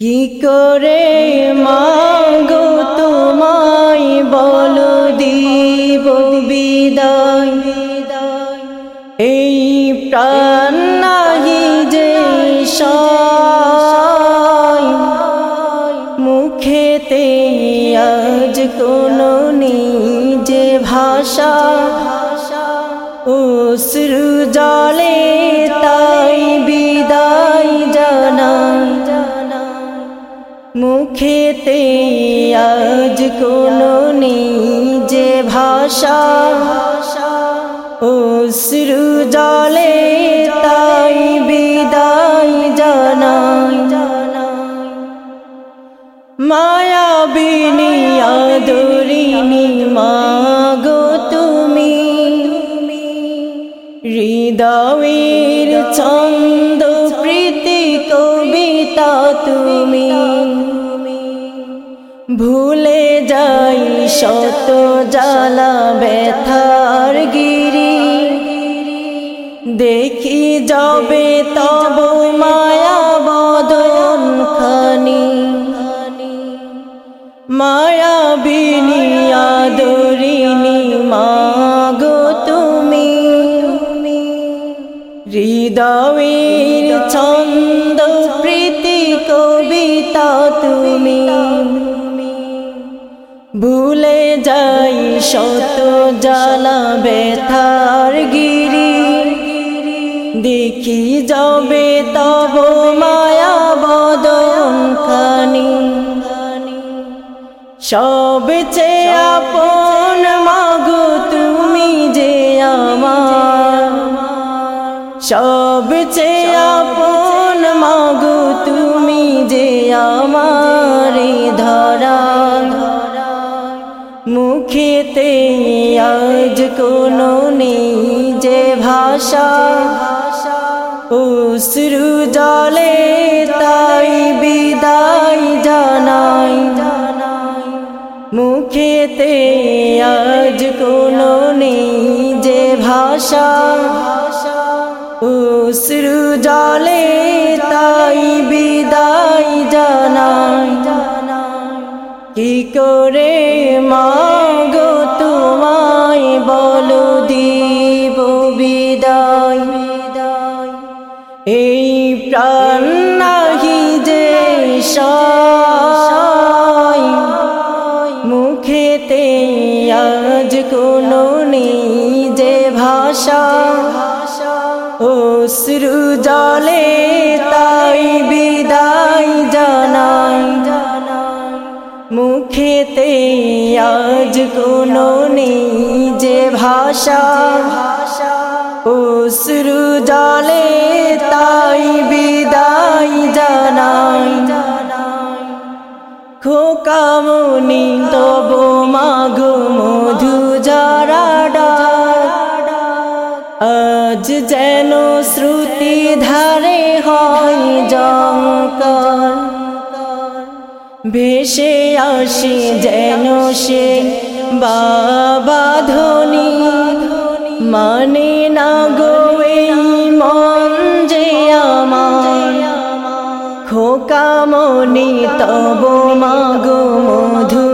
কি করে মাগো তোমায় বলো দিব বিদায়? এই প্রাণ যে মুখেতে আজ কোনো নিজে ভাষা। ভাষা অশ্রু জলে তাই মুখেতে আজ কোনো নিজে ভাষা। অশ্রু জলে তাই বিদায় জানাই। মায়াবিনী আদরিনী মাগো তুমি। হৃদয়ের ছন্দ প্রীতি কবিতা তুমি। ভুলে যাই শত জ্বালা ব্যথার গিরি। দেখি যাবে তব মায়া বদন খানি। মায়া বিনি আদরিনী মাগো তুমি। হৃদয়ের ছন্দ প্রীতি কবিতা তুমি। ভুলে যাই শত জ্বালা ব্যথার গিরি। দেখি যাবে তব মায়া বদন খানি। সবচেয়ে আপন মাগো তুমি যে আমার। সবচেয়ে আপন ভাষা। অশ্রু জলে তাই বিদায় জানাই। মুখেতে আজ কোনো নেই যে ভাষা। অশ্রু জলে তাই বিদায় জানাই। কি করে মাগো তোমায় বলো দিব অশ্রু জলে তাই বিদায় জানাই। মুখেতে আজ কোনো নেই যে ভাষা। অশ্রু জলে তাই বিদায় জানাই। খোকামনি তব মাগো মধু জঙ্কার ভেসে আসে যেন সে বাবা ধনী। মানে না গো এই মন যে আমার। খোকামনি তব মাগো মধু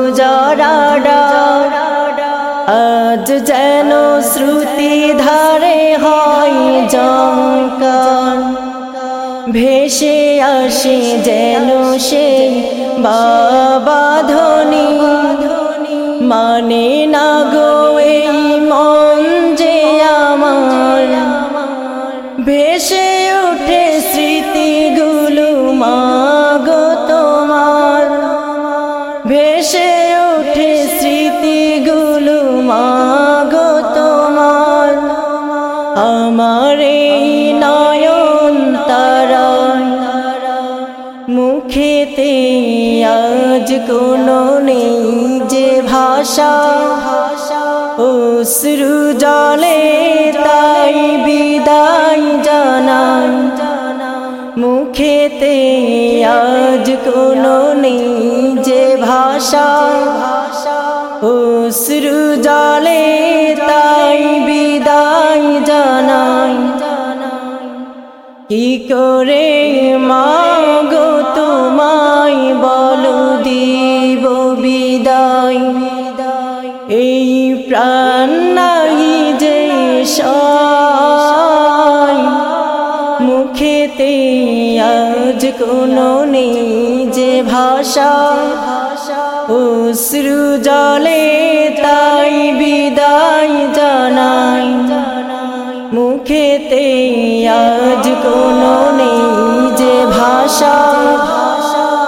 আজ যেন শ্রুতি ধারে হয় জঙ্কার ভেসে আসে যেন সে বাবা ধনি। মানে না গো এই মন যে আমার। আজ কোনো নেই যে ভাষা। অশ্রু জলে তাই বিদায় জানাই। মুখেতে আজ কোনো নেই যে ভাষা। অশ্রু জলে তাই বিদায় জানাই। কি করে মাগো তোমার বল দিব বিদায়। এই প্রাণ নাহি যে মুখেতে আজ কোনো নেই যে ভাষা। অশ্রু জলে তাই বিদায় জানাই। মুখেতে আজ কোনো নেই যে ভাষা।